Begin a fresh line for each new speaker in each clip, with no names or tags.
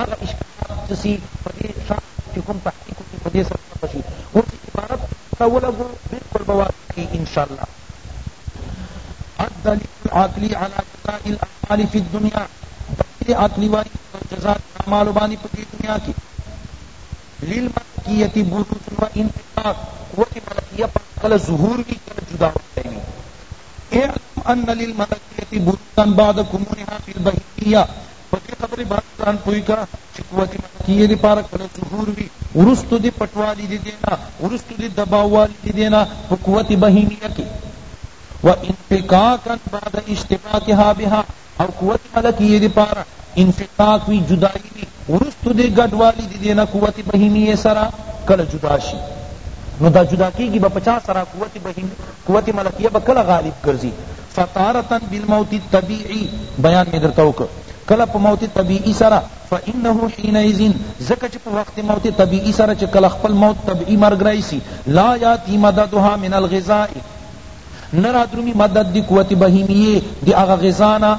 هغه اشکالات څه سي په دې شان کي چي کوم تحقیق وکړي په دې سره به ښه سي اوس یې عبارت ته چکر ولګو بلکل به واضح کیږي ان شاء الله الدلیل العقلی علی جزاء الاعمال فی الدنیا دلیل عقلی وایي چي پر جزاء د اعمالو باندي په دې دنیا کي للملکیة بروز و انفطاق قوت ملکیه پر کله ظهور وي کله جدا والی وي اعلم ان للملکیة بروزا بعد کمونها فی البهیمیة په دې خبرې باندې ځان پوه کړه چې قوت ملکیې لپاره کله ظهور وي وروسته د پټوالي د دې نه وروسته د دباووالي د دې نه په قوت بهیمیه کې و انفکاکا بعد اشتباکها بها او قوت ملکیې لپاره انفکاک وي جدائی وي وروسته د ګډوالي د دې نه قوت بهیمیې سره کله جدا شي نو دا جدا کیږي به پچا سره قوت بهیم قوت ملکیه به کله غالب ګرځي فتارة بالموت الطبیعی بیان می درته وکړ کله په موت طبیعی سره فانه حینئذ ځکه چه په وخت موت طبیعی سره چه کله خپل موت طبعی مرګ راشی لا یاتی مددها من الغذاء نه رادرومی مدد دی قوت بهیمیه دی هغه غذا نه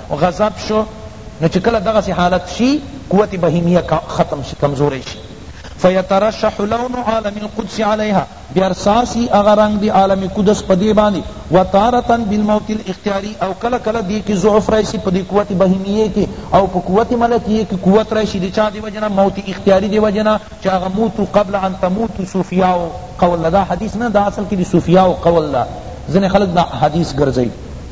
غضب شو نو چې کله دغسې حالت شي قوت بهیمیه ختم شي کمزوری شي فیترشح لون عالم القدس علیها بیا رسا سی اغا رنگ دی عالم قدس پا دی باندی و تارتا بالموت الاختیاری او کلا کلا دی کی ضعف رئیسی پا دی قوت بہیمیے کی او پا قوت ملکیے کی قوت رئیسی دی چا دی وجنا موت اختیاری دی وجنا چا اغا موتو قبل ان تموتو صوفیاو قول دا حدیث نا دا اصل کی دی صوفیاو قول دا زن خلق دا حدیث گرزئی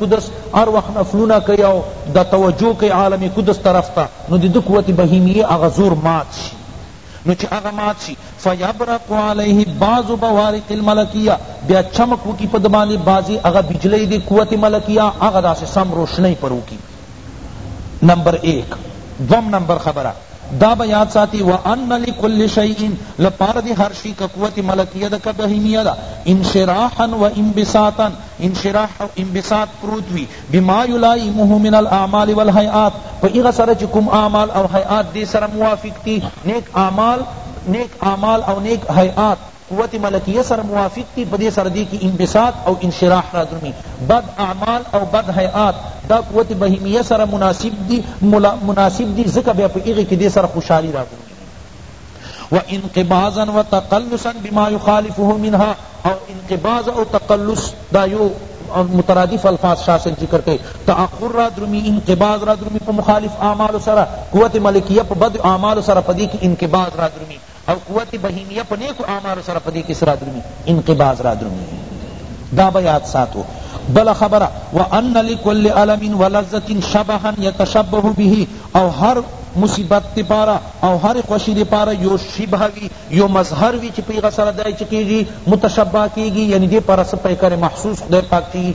قدس هر وخت نفلونه کوي او دا توجه کوي عالم قدس طرف ته نو د ده قوت بهیمیه هغه زور مات شي نو چی هغه مات شی فیبرق علیه بعض بوارق الملکیه بیا چمک وکی پد باندې بعضی هغه بجلی دی قوت ملکیه هغه داسې سم روشنی پر وکی نمبر ایک دوم نمبر خبره دا به یاد ساتی وان لکل شیء لپاره دی هر شی که قوت ملکیه ده که بهیمیه ده انشراحا و انبساطا انشراح او انبساط پروت وی بما یلایمه من الاعمال والهیئات په هغه سره چې کوم اعمال او هیئات دې سره موافق دي نیک اعمال نیک اعمال او نیک هیئات قوت ملکیه سره موافق دی پدې سره دی کی انبساط او انشراح رادرمی بد اعمال او بد هیئات دا قوت بهیمیه سره مناسب دی مناسب دی ځکه بیا په هغه کې دې سره خوشحالی رادرمی و انقباضا و تقلصا بما يخالفه منها او انقباض او تقلص دا یو مترادف الفاظ شاسن ذکر کئی تأخر را درمی انقباض را درمی پا مخالف اعمال سرا قوت ملکیہ پا بد اعمال سرا پدی کی انقباض را درمی او قوت بهیمیه په نیکو اعمالو سره په دې کي څه رادرومي انقباض رادرومي دا به یاد ساتو بل خبره وان لكل الم ولذت شبها يتشبه به او هر مصیبت دی پارا او هر خوشی دی پارا یو شبه وی یو مظهر وی چی پیغه سره دای چکیږي متشبه کیږي یعنی دی پارا سپیکر محسوس خدای پاک چی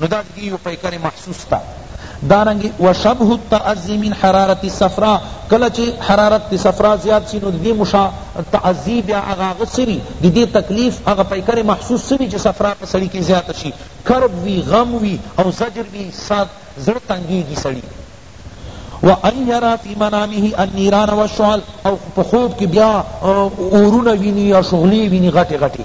نو دا ددی یو پیکر محسوس تا دارنګ وشبه التعزی من حرارت الصفراء کله چی حرارت دی صفراء زیاد شی نو دی مشا تعزی بیا هغه هغه څه وی دی دی تکلیف هغه پیکر محسوس څه وی چی صفراء په سړی کی زیاته شی کرب وی غم وی او زجر وی سات زړه تنګیږي سړی و ان یرا فی منامه النیران والشعل او په خوب کی بیا اورونه ویني یا شغلی ویني غټی غټی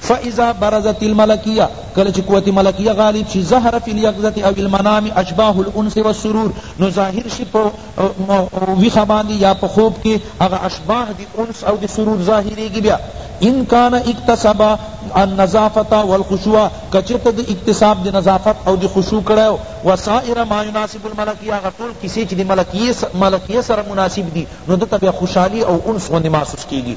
فاذا برزت الملکیه کله چی قوت ملکیه غالب شی ظهر فی الیقظة او المنام اشباح الانس والسرور نو ظاهر شی په ویښه باندی یا په خوب کی هغه اشباح دی انس او دی سرور ظاهریږی بیا ان کان اکتسب النظافة والخشوع که چرته دی اکتساب دی نظافت او دی خشوع کړی و سائر ما يناسب الملکیه هغه ټول کیسې چی دی ملکیه سره مناسب دی نو دته بیا خوشحالی او انس غوندی محسوس کیږی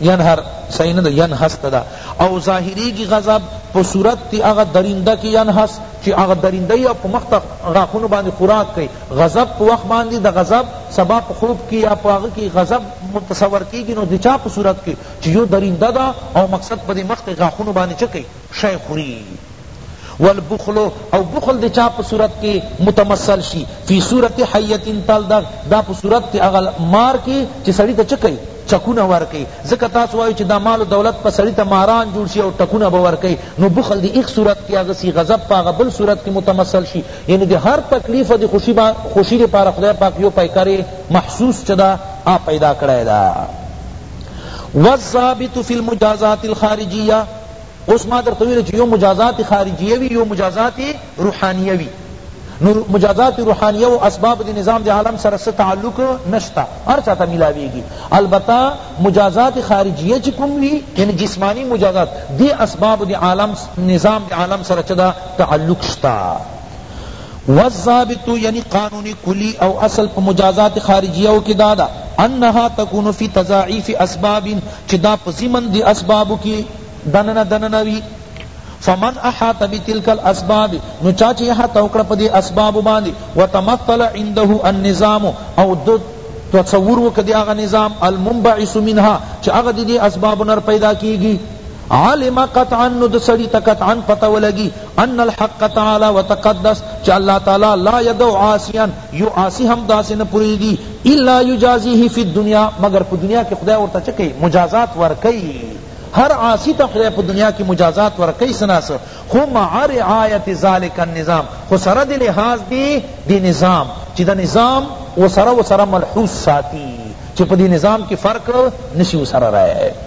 ینهر صحیح نه ده ینهس ته ده او ظاهریږي غضب په صورت دی هغه درنده کی ینهس چی هغه درنده یا په مخ ته غاښونو باندې خوراک کوي غضب په وخت باندې د غضب سبا په خوب کی یا په هغه کی غضب متصور کیږي نو د چا په صورت کی چی یو درنده ده او مقصد په دې مخ ته غاښونو باندې چکی شی خوری والبخل او بخل دی چا په صورت کی متمثل شی فی صورت حیت تلدغ دا په صورت دی اغل مار کی چی سړی ته چکی چکونه ورکی زکه تاسو وایو چې دا مال و دولت په سړی ته ماران جوړ شي او ټکونه به ورکی نو بخل دی ایک صورت کې هغه سی غضب په هغه بل صورت کې متمثل شي یعنی دی هر تکلیف دی خوشی با خوشی دی پاره خدای پاک یو پیکری محسوس چدا آ پیدا کړی دا والضابط فی المجازات الخارجیه اوس ما درته ویل چې یو مجازات خارجیه وي یو مجازات روحانیه وي نو مجازات روحانیه او اسباب د نظام د عالم سره څه تعلق نشته هر چا ته ملاویږي البته مجازات خارجیه چې کوم وي یعنی جسمانی مجازات دی اسباب د عالم نظام د عالم سره چه تعلق شته والضابط یعنی قانون کلی او اصل په مجازات خارجیه کی دا ده انها تکون فی تضاعیف اسباب چی دا په ضمن دی اسبابو کی دننه دننه وی فمن احاط بتلك الاسباب نو چاچی احاطه وکړه په دې اسباب باندې وتمثل عنده النظام او دو تصور وکدی هغه نظام المنبعث منها چې هغه دې اسباب نر پیدا کیږي علم قطعا نو د سړی ته قطعا پته ولګي ان الحق تعالی وتقدس چا اللہ تعالی لا یدو عاصیا یو عاصی ہم داسے نہ پوری دی الا یجازیہ فی الدنیا مگر پا دنیا کی خدا ورتا چکے مجازات ورکی ہر عاصی تا خدا پا دنیا کی مجازات ورکی سناس خو مع رعایت ذالک النظام خو سر دی لحاظ دی دی نظام چی دا نظام و سر و سر ملحوظ ساتی چی پا دی نظام کی فرق نشی و سر رائے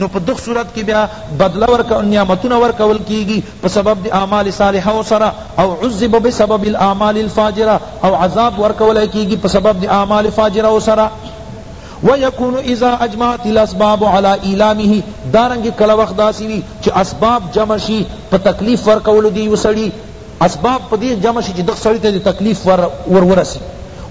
نو په دغ صورت کی بیا بدله ورک نعمتونه ورکول کیږي په سبب د اعمال صالحه او سره او عذب بسبب الاعمال الفاجره او عذاب ورکول کیږي په سبب د اعمال فاجره او سره ويكون اذا اجمعت الاسباب على ايلامه دارنګ کله وخت داسی وی چې اسباب جمع شي په تکلیف ورکول دی وسړي اسباب په دې جمع شي چې د سړی ته تکلیف ور ورسی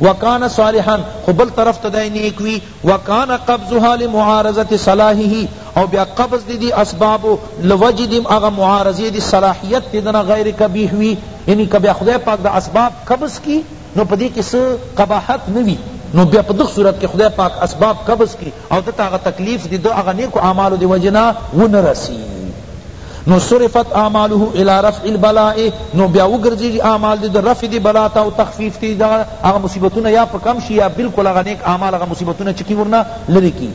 وکانه صالحا خو بل طرف ته دی نیک وی وکان قبضها لمعارضت صلاحه او بیا قبض دی دی اسباب لوجه دی اغا معارضی دی صلاحیت تی دنا غیر قبیح وی یعنی که بیا خدای پاک دا اسباب قبض کی نو پدی کی سو قباحت نوی نو بیا پدغ صورت کی خدای پاک اسباب قبض کی او دتا اغا تکلیف دی دو اغا نیکو اعمالو دی وجنا ونرسی نو صرفت اعماله الی رفع البلاء نو بیا وګرځیږی اعمال دی د رفع دی بلا ته او تخفیف تی دا هغه مصیبتونه یا په کم شی یا بالکل هغه نیک اعمال هغه مصیبتونه چه کی ورنه لری کی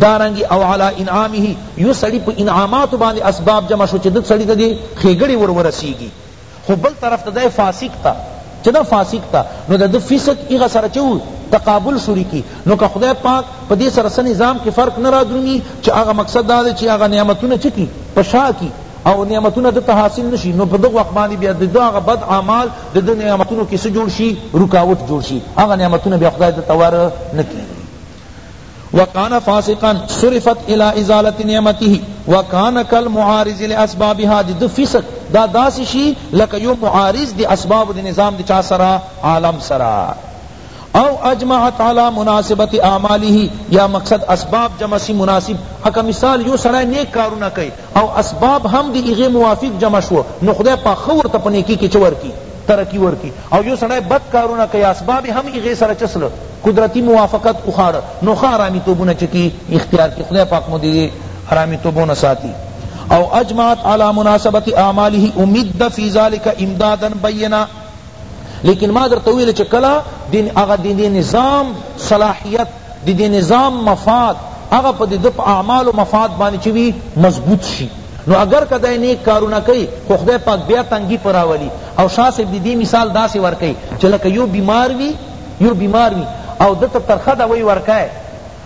دارنگی او علی انعامه یو سړی په انعامات باندې اسباب جمع شو چه دد سړی ته دی خیګړی ور ورسیږی خو بل طرف ته دی فاسق ته چه ده فاسق ته نو ده ده فسق هغه سره چه وو تقابل شروع کی نو که خدای پاک په دی سره څه نظام کی فرق نه را درومی چه هغه مقصد دا دی چه هغه نعمتونه چه کی په شا کی او نعمتونه ده ته حاصل نشی نو په دغه وخت باندی بیا ده ده هغه بد اعمال ده ده نعمتونو کی څه جوړ شی رکاوټ جوړ شی هغه نعمتونه بیا خدای ده ته ور نه کی وکان فاسقا صرفت الى ازالت نعمته وکان کل معارض لاسبابها دی دو فسق دا داس شی لکه یو معارض دی اسباب دی نظام دی چا سرا عالم سرا او اجمعت علی مناسبت اعماله یا مقصد اسباب جمع سی مناسب اکا مثال یو سڑای نیک کارونه کئی او اسباب هم دی اغی موافق جمع شو نو خدای پا خور تا پنیکی کی چور کی ترکی ورکی او یو سڑای بد کارونه کئی اسباب هم اغی سر چسلو قدرتی موافقت اخاړه نو ښه آرامیتوبونه چکی اختیار کی خدای پاک مو دی آرامیتوبو نه ساتی او اجمعت علی مناسبت اعماله امید فی ذلک امدادا بینا لیکن ما درته ویل چې کله دین هغه د نظام صلاحیت د دې نظام مفاد هغه په د په اعمالو مفاد باندې چې وي مضبوط شي نو اگر کدا نیک کارونه کوي خو خدای پاک بیا تنګي پراولي او شاسب دې مثال داسې ورکي چې لکه یو بیمار وي يو بيمار وي او ده ته ترخه دوي ورکړی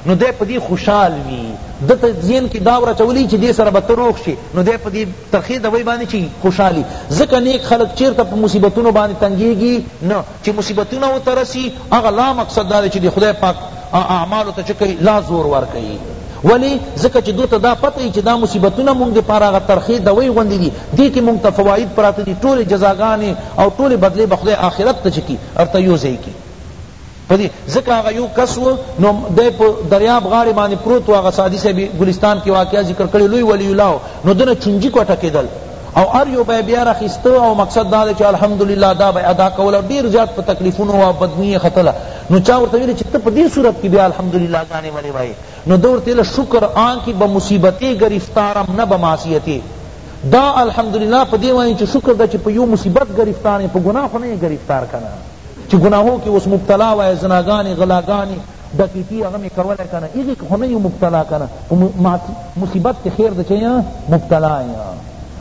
نو دی په دې خوشحال وي ده ته ذهن کي دا وراچولي چي دې سره به ته روغ شې نو دی په دې ترخې دوي باندې چي خوشحال وي ځکه نيک خلک چيرته په مصيبتونو باندې تنګيږي نه چي مصيبتونه ورته رسي هغه لا مقصد دا دی چي د خدای پاک هغه اعمالو ته چه کئی لا زور ورکئی ولی ځکه چه دوته دا پته وی چه دا مصیبتونه مونږ د پاره هغه ترخې دوی غوندی دی دی کی مونږ ته فواید پراته دی ټولې جزاګانې او ټولې بدلې به خدای آخرت ته چه کی ورته یو ځای کی پدی ځکه هغه یو کس و نو دی په دریاب غاړې باندې پروت و هغه سعدی صاحب ګلستان کې واقعا ذکر کړی لوی ولی الله نو دنه چونجی کو ټکیدل او ار یو به بیا راخیستو او مقصد دا چې الحمدلله دا به ادا کول ډیر زیات په تکلیفونو او بدنی خطله نو چا ورته ویل چې ته په دې صورت کې بیا الحمدلله ګانې ولې وایې نو ده ورته ویل شکر آن کې به مصیبتې ګرفتارم نه به معصیتې دا الحمدلله په دې وایي چې شکر ده چې په یو مصیبت ګرفتار په ګناه خو نه ګرفتار کنه چې ګناهو کې اوس مبتلا وای زناګانې غلاګانې دقیقی هغه می کوله کنه ایږي خو نه یو مبتلا کنه مصیبت کې خیر ده چې مبتلا یا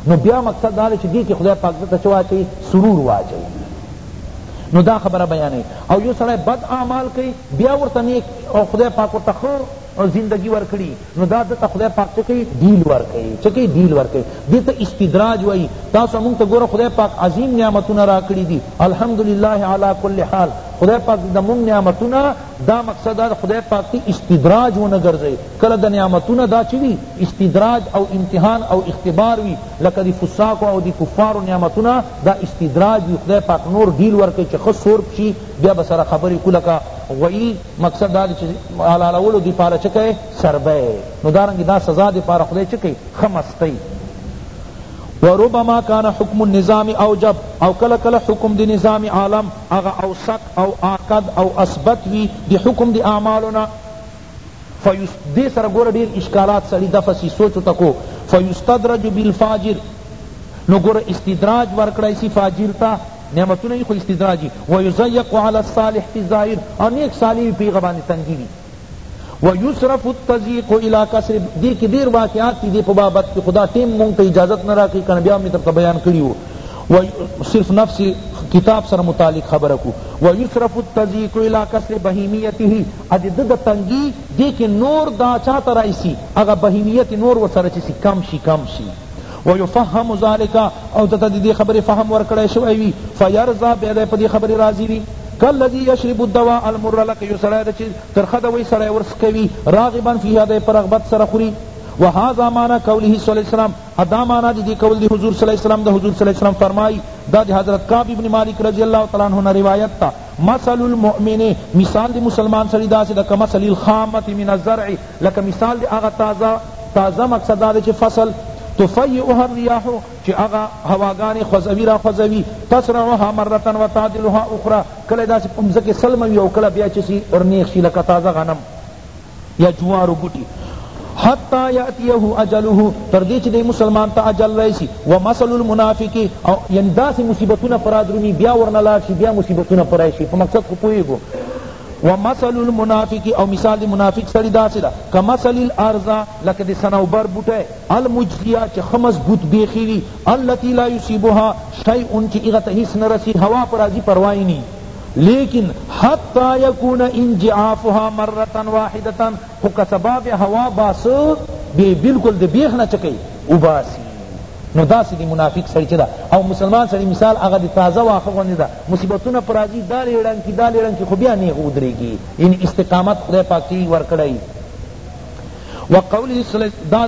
نو بیا مقصد دا چې دې کې خدای پاک ته چوا چې سرور واچي نو دا خبره بیانوي او یو سړی بد اعمال کوي بیا ورته نیک او خدای پاک ورته ښه زندگی ورکړي نو دا دته خدای پاک څه کوي ډیل ورکوي څه کوي ډیل ورکوي دې ته استدراج وایي تاسو مونږ ته ګوره خدای پاک عظیم نعمتونه راکړي دي الحمدلله علی کل حال خدای پاک د مونږ نعمتونه دا مقصد دا خدای پاک تی استدراج ونه ګرځي کله د نعمتونه دا چوي استدراج او امتحان او اختبار وي لکه د فساق او د کفار نعمتونه دا استدراج وی خدای پاک نور ډیل ورکی چه خه سورپ شی بیا به سره خبری کو لکه غویی مقصد دا دی چه حلالولو دی پاره چه کئ سربه نو دارنګه دا سزا دی پاره خدای چه کئ خه مستی وربما کان حکم النظام اوجب او کله کله حکم دی نظام عالم اغا اوسق او آکد او اثبت وی دی حکم دی اعمالنا فیست دی سره گوره ډیر اشکالات سړی دفع سی سوچو تکو فیستدرج بالفاجر نو گوره استدراج ورکړای سی فاجر تا نعمتونه خو استدراجی ویضیق علی الصالح فی الظاهر او نیک صالح پی غبان تنگی وی ویصرف التضیق الی کسر دی کی ډیر واقعات دی په بابت کی خدا ټیم مونږ ته اجازت نه راکی کنه بیا می درته بیان کړی وو و صرف نفس کتاب سره متعلق خبر کو و یصرف التذیق الی کسر بهیمیته ا د ده د تنګی دی که نور دا چا ته رایسی هغه بهیمیت نور ورسره چه سی کم شی کم شی و یفهم ذلک او ده ته د دې خبرې فهم ورکړی شوی وی فیرضا بیا دی په دې خبرې راضی وی کالذی یشرب الدواء المر لکه یو سړی ده چه ترخه دوی سړی ورس کوی راغبا فیها دی په رغبت سره خوری وهذا معنی قوله صلی الله علیه وسلم ادا معنی دی دی قول دی حضور صلی الله علیه وسلم دا حضور صلی الله علیه وسلم فرمائی دا دی حضرت کعب ابن مالک رضی اللہ تعالی عنہ روایت تا مثل المؤمن، مثال د مسلمان سړی داسې ده کمثل الخامة من الزرع، لکه مثال د هغه تازه، تازه مقصد دا دی چې فصل، تفیئها الریاح، چې هغه هواګانې خوځوي را خوځوي، تسرعها مرة و تعدلها اخری، کله یې داسې په مځکه سلموي او کله بیا چه سي اور نیغ شي لکه تازه غنم. یا جوارو بوټی حتی یاتیه اجله تر دې چې د مسلمان ته اجل راشي ومثل المنافق او یعنی داسې مصیبتونه پرادرومي بیا ورنه لاړ شي بیا مصیبتونه پراشي په مقصد خو پوهېږو ومثل المنافق او مثال دی منافق سړی داسې ده کمثل الارض لکه د صنوبر بوټی المجزیه چې ښه مضبوط بیخي وي التي لا یصیبها شیء چې هغه ته هیڅ نه رسي هوا پر راځي پروا یې نه لیکن حتی یکون انجعافها مرتا واحدتا خو که سبا بیا هوا باسو بیا بلکل د بیخ نه چه کئی اوباسی نو داسی دی منافق سړی چه دا او مسلمان سړی مثال هغه دی تازه واخه غوندی دا مصیبتونه پر راځی دا لیړن کی دا لیړن کی خو بیا نیغ ودریږی یعنی استقامت خدای پاک چی ورکړی وقوله صلی دا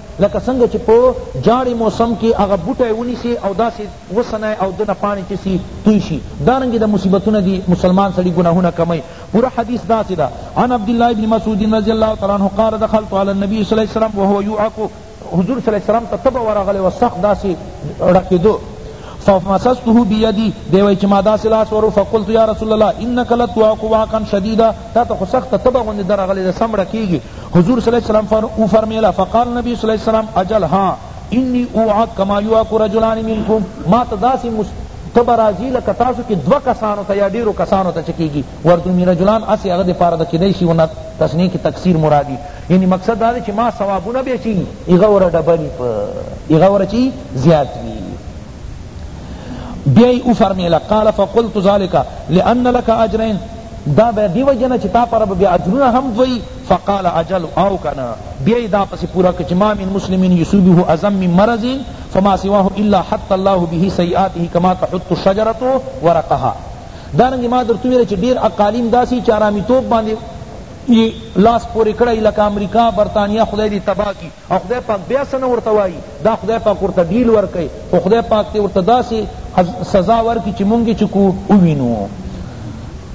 لکه څنګه چی په جاړی موسم کی هغه بوټی ونیسی او داسی وسنای او دنه پاڼی چه سی توی شی دارنګی دا مصیبتونه دی مسلمان سړی ګناهونه کموی پورا حدیث داسی ده عن عبدالله بن مسعود رضی الله تعالی عنه قال دخلت علی النبی صلی الله علیه وسلم وهو یعک حضور صلی الله علیه وسلم ته تبه ورغلی وه سخت داسی ړکیدو فمسسته بيدي دی وای چې ما داسې لاس ورو فقلت یا رسول الله انك لتعاق وعقا شديدا تا ته خو سخت تبه غوندې درغلې ده سمړه کیږي حضور صلی اللہ علیہ وسلم وفرمیل فقال النبی صلی اللہ علیہ وسلم اجل ها انی اوعک کما یوعک رجلان منکم ما ته داسی ته به راځي لکه تاسو کې دوه کسانو ته یا ډېرو کسانو ته چې کېږي وردرومي رجلان هسې هغه دپاره ده کېدای شي ونه تسنیې کې تکثیر مرادي یعنی مقصد دا دی چې ما ثوابونه به چې هغه وره ډبل وي په هغه وره چې زیات وي بیای او فرمیل قال فقلت ذالک لان لك اجرین دا بیا دی وجنا چې تا پر بیا اجرونه هم دوی فقال اجل او کنا بیا دا پس پورا کچ ما من مسلمین یصيبه اعظم من مرض فما سواه الا حتى الله به سیئاته كما تحط الشجره ورقها دارنګ ما درته ویل چې ډیر اقالیم داسی چارامی توپ باندې لاس پورې کړی لکه امریکا برطانیه خدای دې تباہ کی او خدای پاک بیا څه نه ورته وایی دا خدای پاک ورته ډیل ورکوي خو خدای پاک ته ورته داسی سزا ورکړي چې مونږ چې کو ووینو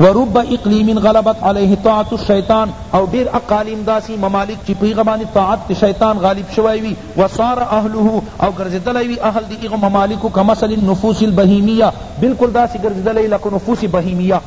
ورب اقلیم غلبت علیه طاعت الشیطان او ډیر اقالیم داسی ممالک چی پیغه باندې طاعت شیطان غالب شوی وی وصار اهله او ګرځیدلی وی اهل دی ایغه ممالک کمثل النفوس البهیمیه بالکل داسی ګرځیدلی لکه نفوس بهیمیه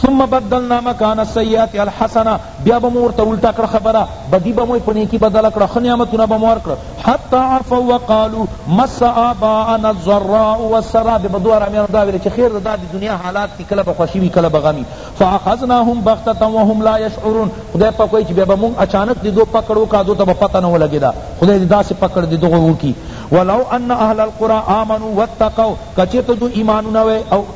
ثم بدلنا مکان السیئات الحسنه بیا به مو ورته الټا کړه خبره بدی به مو په نیکی بدله کړه ښه نعمتونه به مو ورکړه حتی عفوا وقالو مس آباءنا الضراء والسراء بیا به دوه رامیانو دا ویل چې خیر ده دا د دنیا حالات دي کله به خوښي وي کله به غم وي فاخذناهم بغتة وهم لا یشعرون خدای پاک وایي چې بیا به مونږ اچانک د دوی پکړ وکړه دوی ته به پته نه ولګېده خدای دې داسې پکړ د دغو وکړي ولو ان اهل القرى آمنوا واتقوا کچېرته دوی ایمانونه وی او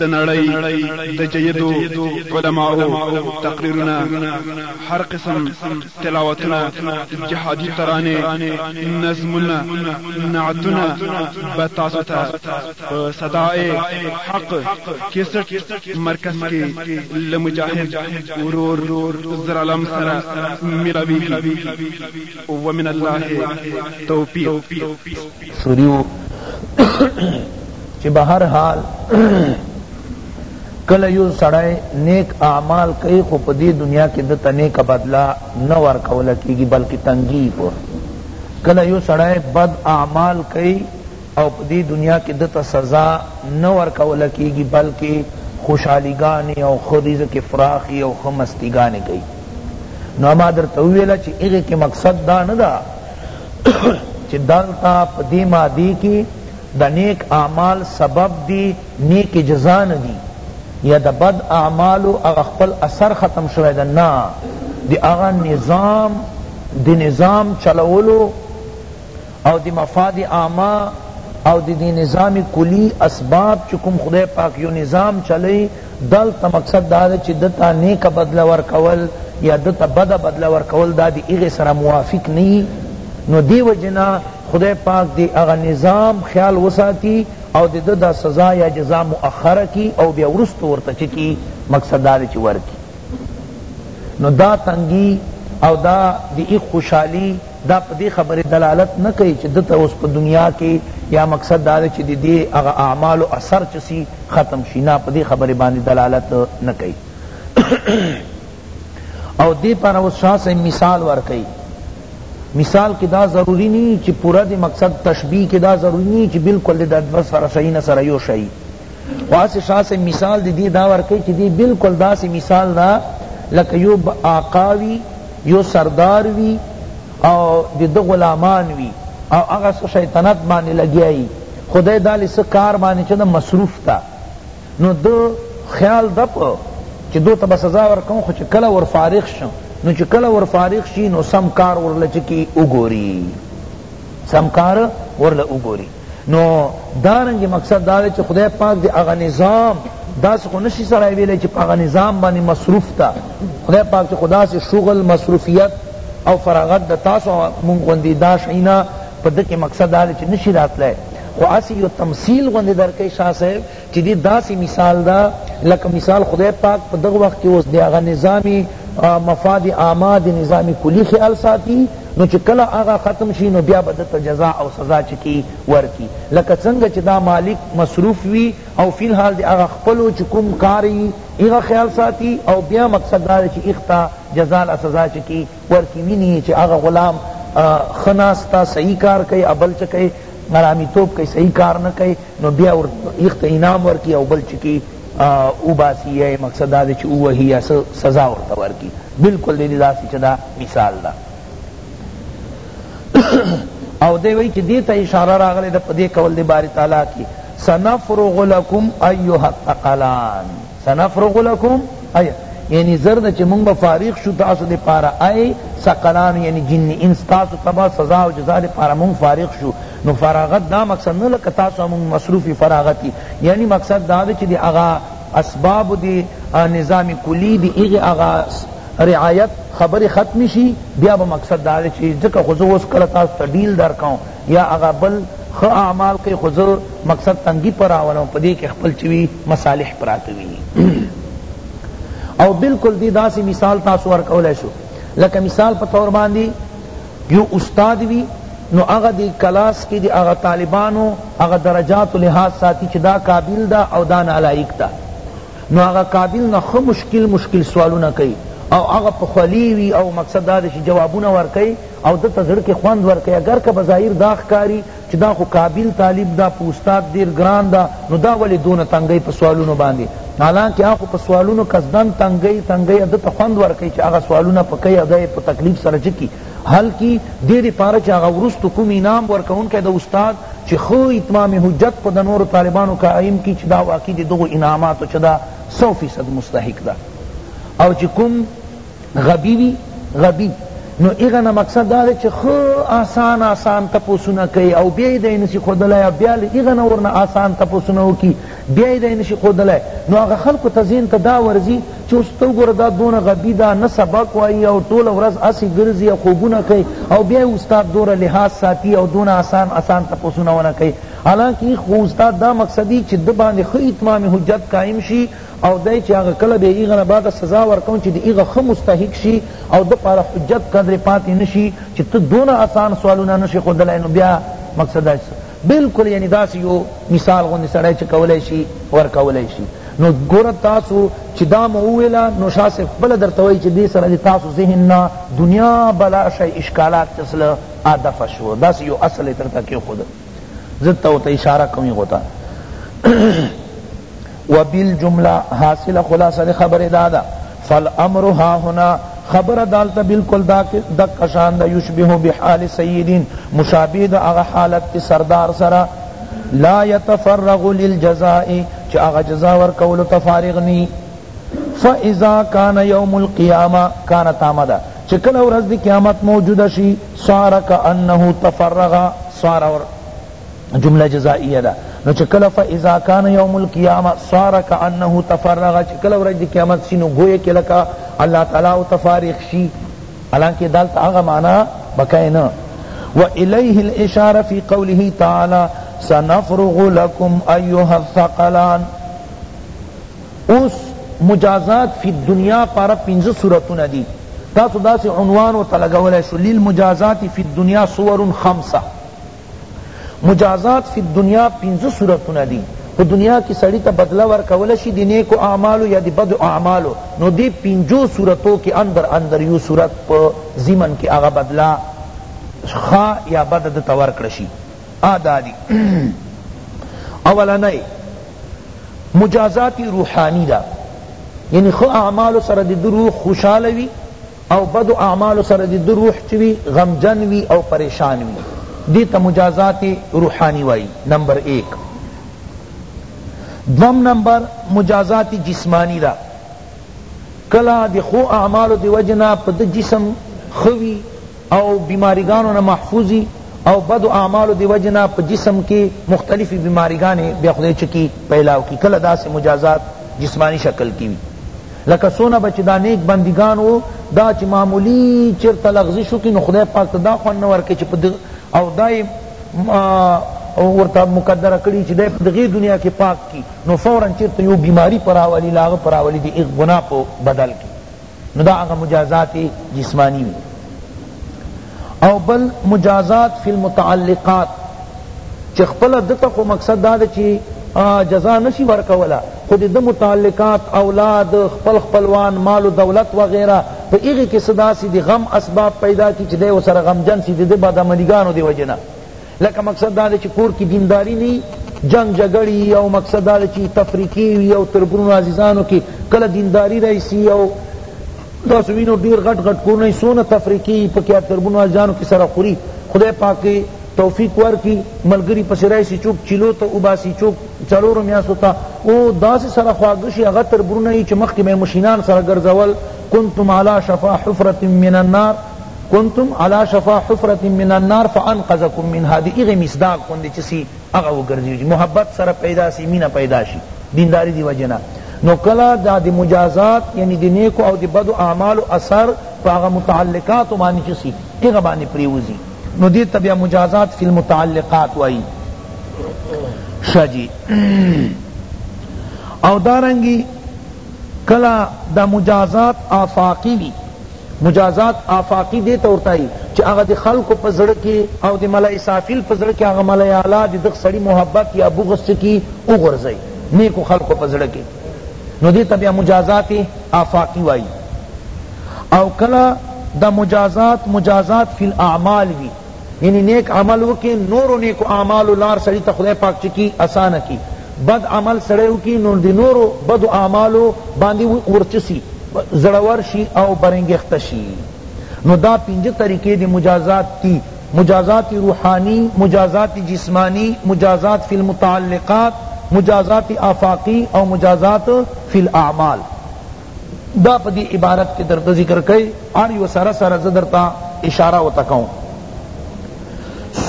د نړۍ د جیدو علماو تقریرونه هر قسم تلاوتونه جهادي ترانې نظمونه نعتونه به تاسو ته په صداې حق کیسټ مرکز کې له مجاهد ورور زرالم سره ملاویږي ومن الله توفیق
شروع چې بهر حال کله یو سړی نیک اعمال کوي خو په دې دنیا کې د تنیک بدلا نه ورکول کیږي بلکې تنګي په کله یو سړی بد اعمال کوي او په دې دنیا کې د ته سزا نه ورکول کیږي بلکې خوشحالیګانې او خدیزه کې فراخي او خمستیګانې کوي نو ما درته ویله چې هغه کې مقصد دا نه ده چی دلته په دی مادی کی د نیک اعمال سبب دی نیک جزا نه دی یا د بد اعمالو هغه خپل اثر ختم شوی ده نه د هغه نظام د نظام چلولو او د مفاد عامه او د دی نظام کلی اسباب چی کوم خدای پاک یو نظام چلی دلته مقصد دا ده چی ده ته نیکه بدله ورکول یا ده ته بده بدله ورکول دا د هغې سره موافق نه وي نو دې وجې نه خدای پاک دې هغه نظام خیال وساتي او د ده دا سزا یا جزا مؤخره کړي او بیا وروسته ورته چه کړي مقصد دا ده چی ورکړي نو دا تنګي او دا د خوشحالی دا په دې خبرې دلالت نه کوي چې ده ته اوس په دنیا کې یا مقصد دا دی چې د دې هغه اعمالو اثر څه شي ختم شي نه په دې خبرې باندې دلالت نه کوي او دې پر اوس شاه صاحب مثال ورکوي مثال کې دا ضروری نه چې پورا د مقصد تشبیه کې دا ضروری نه چې بالکل د دوه سره شي نه سره یو شي خو هسې شاه صاحب مثال د دې دا ورکوي چې دې بالکل داسې مثال ده لکه یو آقا وي یو سردار وي او د ده غلامان وي او هغه څه شیطنت باندې لګیا وي خو دی دا له څه کار باندې چې ده مصروف ده نو ده خیال ده په چې دو ته به سزا ورکوم خو چې کله ور فارغ شم نو چې کله ور فارغ شي نو سم کار ورله چې کی وګوري سم کار ورله وګوري نو دارنګ مقصد دا دی چې خدای پاک دی هغه نظام داس خو نشي سړی ویلی چې په هغه نظام باندې مصروف ته خدای پاک چې خدا سے شغل مصروفیت او فراغت د تاسو مونږ غوندې دا شینا په دکې مقصد دا دی چې نشي راتلی خو اسی یو تمثیل غوندې درکې شاه صاحب چی دی داسی مثال ده لکه مثال خدای پاک په دغه وخت کی اوس د هغه نظامی مفاد عامه د نظام کلی خیال ساتی نو چی کله هغه ختم شی نو بیا به ده ته جزا او سزا چه کی ورکی لکه څنګه چی دا مالک مصروف وی او فی الحال د هغه خپلو چی کوم کار یی هغه خیال ساتی او بیا مقصد دا ده چی هغه ته جزا لا سزا چه کی کور کی وینی یی چی هغه غلام ښه ناست ته صحیح کار کئی او بل چه کئی حرامی توب کئی صحیح کار نه کئی نو بیا ورته ایخ ته انعام ورکی او بل چه کی وباسی یا یی مقصد دا دی چی ووهی یا څه سزا ورته ورکی بلکل دی داسی چه دا مثال ده او دی وئی چی دی ته اشاره راغلی ده پدی قول دی باری تعالی کی سنفرغ لکم ایها الثقلان سنفرغ لکم ای یعنی زرد چه مونگ با فارغ شو تاسو دی پارا ای سقلان یعنی جن انس تاسو تبا سزا و جزا دی پارا مونگ فارغ شو نو فراغت دا مقصد نو لکه تاسو مونگ مصروف فراغتی یعنی مقصد دا چه دی اغا اسباب دی نظام کلی دی اغی اغا رعایت خبر ختم شی بیا با مقصد دا چه ذکر خوزو اس کل تاسو تا ڈیل در کاؤں یا هغه بل ښه اعمال کئ خو زه مقصد تنګی په راولم په دی کی خپل چه وی مصالح پراته وی او بلکل دی داسی مثال تاسو ورکولای شو لکه مثال په طور باندی یو استاد وی نو هغه دی کلاس کی دی هغه طالبانو هغه درجات لحاظ ساتی چه دا قابل دا او دا نالایق دا نو هغه کابل نه ښه مشکل مشکل سوالونه کوي او هغه په خولې وي او مقصد دا دی چې جوابونه ورکوي او ده ته زړه کې خوند ورکوي اګر که بظاهر دا ښکاري چې دا خو کابل طالب ده په استاد ډېر ګران ده نو دا ولې دونه تنګوي په سوالونو باندې حالانکه هغه خو په سوالونو قصدا تنګوي تنګوي ده ته خوند ورکوي چې هغه سوالونه په کوي او دی په تکلیف سره چه کړي حل کی دی دی پاره چه هغه وروسته کوم انعام ورکونکی د استاد چه ښه اتمام حجت په د نورو طالبانو قایم کی چه دا واقعی د دغو انعاماتو چه ده سو فیصد مستحق ده او چه کوم غبی وی غبی نو ایغه نه مقصد دا ده چه ښه آسان آسان تپوسونه کوي او بیا یې دی نسی ښودلی او بیا له ایغه نه ورنه آسان تپوسونه وکړي بیا یې دی نشي ښودلای نو هغه خلکو ته ذهن ته دا ورځي چې اوس ته وګوره دا دونه غبي ده نه سبق وایي او ټوله ورځ هسې ګرځي او خوبونه کوي او بیا یې استاد دوره لحاظ ساتي او دونه اسان اسان تپوسونه ونه کوي حالانکه یې خو استاد دا مقصد وي چې ده باندې ښه اتمام حجت قایم شي او دی چې هغه کله به یې هغه نه بعد سزا ورکوم چې د هغه ښه مستحق شي او ده پاره حجت قدر پاتې نشي چې ته دونه اسان سوالونه نشې ښودلای نو بیا مقصد دا بلکل یعنی داسی یو مثال غوندی سړی چی کولای شی ورکولای شی نو ګوره تاسو چی دا مو وویلا نو شاه صاحب خپله درته وایی چی دی سره دی تاسو ذهن نه دنیا بلا شی اشکالات چه سله آ دفع شو داسی یو اصل یې درته کیښود زه درته ورته اشاره کوم هغو ته و بالجمله حاصله خلاصه دی خبری داده فالامر هاهنا خبره دالته بالکل دک شان ده یشبه بحال سید مشابه ده هغه حالت کی سردار سره لا یتفرغ للجزاء چی هغه جزا ورکولو ته فارغ نی فاذا کان یوم القیامه کان تامه ده چی کله ورځ دی قیامت موجوده شی صار کانه تفرغ صار جمله جزائیه ده نو چه کله فاذا کان یوم القیامه صار کانه تفرغ چه کله ورځ قیامت شنو گویا کې لکه الله تعالی او تفارغ شي حالانکه دالت هغه معنا بکای نه و الیه الاشاره فی قوله تعالی سنفرغ لكم ایها الثقلان اوس مجازات فی الدنیا پر پنځه صورتونه دي تاسو داسې عنوان ورته لګولی شو للمجازات فی الدنیا صور خمسه مجازات فی الدنیا پنځه صورتونه دی په دنیا کی سړی ته بدله ورکول شی دی نیکو اعمالو یا دی بدو اعمالو نو دی پنځو صورتو کی اندر اندر یو صورت په ضمن کی هغه بدله ښه یا بد ده ته ورکړ شی آ دادی اولنی مجازات روحانی دا یعنی خو اعمال سره د روح خوشاله وی او بدو اعمالو سره دې ده روح چه وي غمجن وي او پرېشان وي دې ته مجازات روحاني وايي نمبر ایک دوم نمبر مجازات جسماني ده کله د ښو اعمالو د وجې نه په ده جسم ښه وي او بیماریګانو نه محفوظ وي او بدو اعمالو دی وجنا په جسم کې مختلفی بیماریګانې بیا خدای چکی پیلاو کی کله داسې مجازات جسمانی شکل کی وی لکه څونه به چی دا نیک بندګان وو دا چی معمولی چرته لغزش وکی نو خدای پاک ته دا خوند نه ورکی چی په او دای ورته مقدر کړی چې د دغه دنیا کې پاک کی نو فورا چیرته یو بیماری پراولی لاغه پراولی دی ایک گناہ په بدل کی نو دا هغه مجازات جسمانی وی او بل مجازات فی المتعلقات چی خپله ده ته خو مقصد دا ده چی جزا نشی ورکولا خو د ده متعلقات اولاد خپل خپلوان مال و دولت وغیره په هغی کی څه داسی د غم اسباب پیدا کی چی دی ورسره غمجن سی د ده بدعملیګانو دی وجی نه لکه مقصد دا دی چی کور کی دینداری نه وی جنګ جګړی او مقصد دا دی چی تفریقی وی او تربرونو عزیزانو کی کله دینداری راشی او تاسو وینو ډیر غټ غټ کورونه سونه تفریقی پکی تربونو عزیزانو کی سره خوری خدای پاک توفیق ورکی ملګری پسی راشی چوک چیلو ته وباسی چوک څلورو میاشتو ته او داسی سره خواږه شی هغه تربرونه چی مخکی به مشینان سره ګرځول کنتم علی شفا حفرة من النار کنتم علی شفا حفرة من النار فانقذکم منها دی اغی مصداق غوندی چسی اغا وگرزیو محبت سره پیدا سی مینه پیدا شی دینداری دی وجنا نو کلا دا دی مجازات یعنی دی نیکو او دی بدو اعمالو اثر پا اغا متعلقاتو بانی چسی اغا بانی پریوزی نو دی تا بیا مجازات فی المتعلقات وائی شا جی او دارنگی کلا دا مجازات آفاقی وی مجازات آفاقی دی ته ورته وایی چی هغه د خلکو په زړه کی او د ملأ سافل په زړه کی هغه ملأ اعلی د دغ سړی محبت یا بغض څه کی وغورځوی نیکو خلکو په زړه کی نو دی ته بیا مجازات آفاقی وایی او کله دا مجازات مجازات فی الاعمال وی یعنی نیک عمل وکی نورو نیکو اعمالو لار سړی ته خدای پاک چکی آسان کی بد عمل سړی وکی نو دی نورو بدو اعمالو باندی ورچسی زړور شی او برنګښت شی نو دا پنځه طریقې دی مجازات دی مجازات روحانی مجازات جسمانی مجازات فی المتعلقات مجازات آفاقی او مجازات فی الاعمال دا په دی عبارت کی درته ذکر کئی هر یو سره سره زه درته اشاره ورته کوم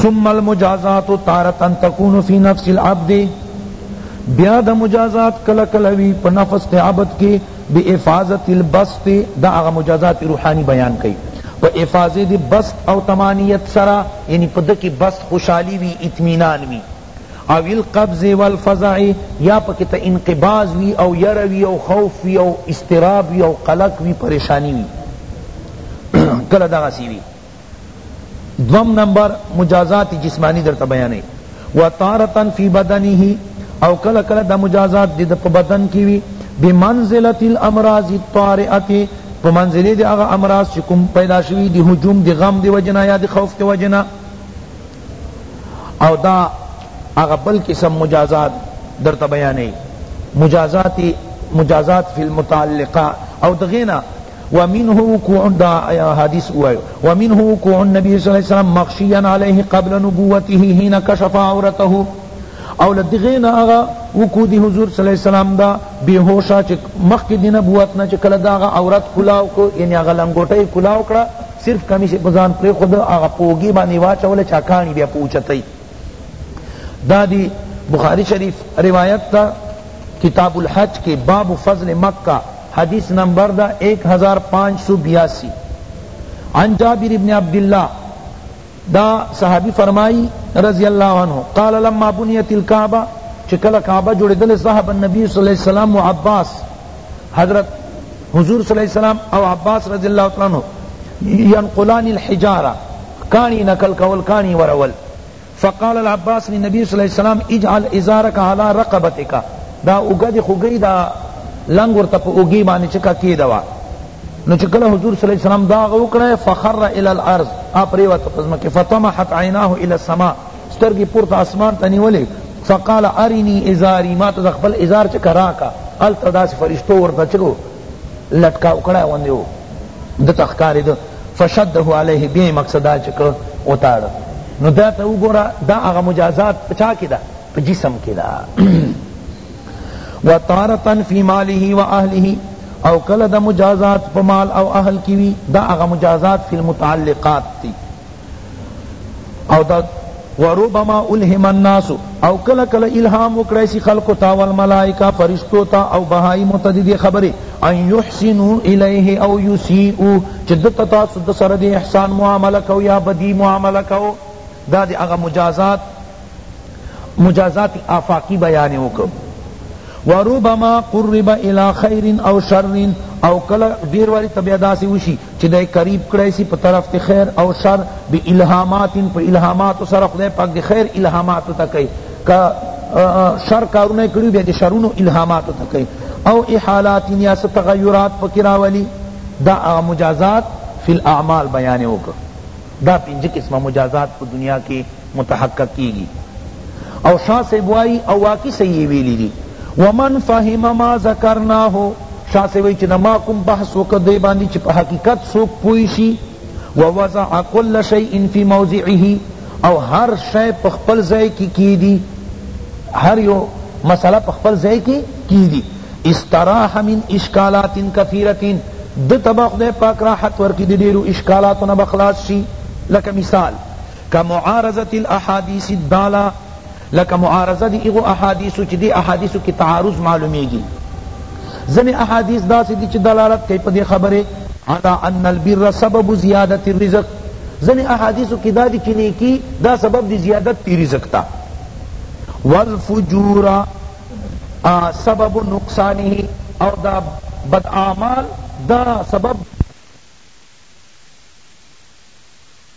ثم المجازات تارتا تكون في نفس العبد بیا د مجازات کله کله وی په نفس د عبد کې به افاظت البسط دا هغه مجازات روحانی بیان کړي په افاظه د بسط او تمانیت سره یعنی په دکی بسط خوشحالی وی اطمینان وی او القبض والفزع یا پکی ته انقباض وی او یره وی او خوف وی او اضطراب وی او قلق وی پریشانی وی کله دغسی وی دوم نمبر مجازات جسمانی در ته بیانی و تارتا فی بدنه او کله کله دا مجازات دی په بدن کی وی بمنزلت الامراض الطارئه په منزله دی هغه امراض چې کوم پیدا شوی دی هجوم دی غم دی وجنا یا دی خوف دی وجنا او دا هغه بل قسم مجازات درته بیانې مجازات مجازات فی المتعلقه او دغینا ومنه وقوع دا حدیث ہوا ومنه وقوع النبی صلی اللہ علیہ وسلم مخشیا علیہ قبل نبوته حين کشف عورته او لدغین آغا وکو دی حضور صلی اللہ علیہ وسلم دا بے ہوشا چک مخ کی دی نبوت نا چکل دا آغا عورت کلاو کو یعنی آغا لنگوٹی کلاو کرا صرف کمیس یې په ځان پرېښود، هغه په اوږې باندې یې واچوله، چا کاڼي بیا په اوچتۍ. دا دي بخاري شریف روایت ده، کتاب الحج کې باب فضل مکة، حدیث نمبر ده ایک ہزار پانچ سو بیاسی. عن جابر بن عبداللہ دا صحابی فرمائی رضی اللہ عنہ قال لما بنیت الکعبہ چه کلا کعبہ جوڑی دل ذهب النبی صلی اللہ علیہ وسلم و عباس حضرت حضور صلی اللہ علیہ وسلم او عباس رضی اللہ عنہ ینقلان الحجارہ کانی نقل کول کانی ورول فقال العباس للنبی صلی اللہ علیہ وسلم اجعل ازارک علی رقبتک دا اوگد خوگی دا لنگ ورطا پا اوگی بانی چکا کی دوا نو چې کله حضور صلی الله علیه وسلم دا هغه وکړه فخر الی الارض آ پریوته په ځمکه فطمحت عیناه الی السما سترګې پورته اسمان ته نیولې فقال ارنی ازاری ما ته خپل ازار چې کراکا هلته داسې فرشتو ورته چکو لټکاو کړی غوندې و ده ته ښکارېده فشده علیه بیا یې مقصد دا چې کړ وتاړه نو دا ته وګوره دا هغه مجازات په چا کې ده په جسم کې ده و تارتا فی ماله و اهله او کله د مجازات په مال او اهل کی وی دا هغه مجازات فی المتعلقات دی او دا وربما الهم الناس او کله کله الهام وکړی سی خلق تا والملائکه فرشتو تا او بهای متددی خبره ان یحسنوا الیه او یسیئوا چې دته تاسو د سره د احسان معامله کو یا بدی معامله کو دا دی هغه مجازات مجازات آفاقی بیان وکړو وربما قرب الى خیر او شر او کله ډیر واری تبیا داسی وشی چې دای قریب کړی سی په طرف ته خیر او شر به الهامات په الهامات سره خدای پاک دی خیر الهامات ته کوي کا شر کارونه کړی بیا د شرونو الهامات ته کوي او احالات یا تغیرات پکراولی دا مجازات فی الاعمال بیان وکړه دا پنځه قسمه مجازات په دنیا کې متحقق کیږی او شاه صاحب وایی او واقعی صحیح ویلی دی ومن فهم ما ذکرناه شاه صاحب وایی چی د ما کوم بحث وکړ دی باندی چی په حقیقت سوک پوی شی ووضع کل شیء فی موضعه او هر شی په خپل ځای کی کیدی هر یو مسئله په خپل ځای کی کیدی استراح من اشکالات کثیرت دتبا خدای پاک راحت ورکی دی ډیرو اشکالاتو نه بخلاص شی لکه مثال کمعارضة الاحادیث الدالة لکه معارضه دی هغو احادیثو چی دی احادیثو کی تعارض معلومیږی ځنی احادیث داسی دی چی دلالت کئی پدی خبری علی ان البر سبب زیادة الرزق ځنی احادیثو کی دادی چی نیکی دا سبب دی زیادت دی رزق تا والفجور سبب نقصانه او دا بد اعمال دا سبب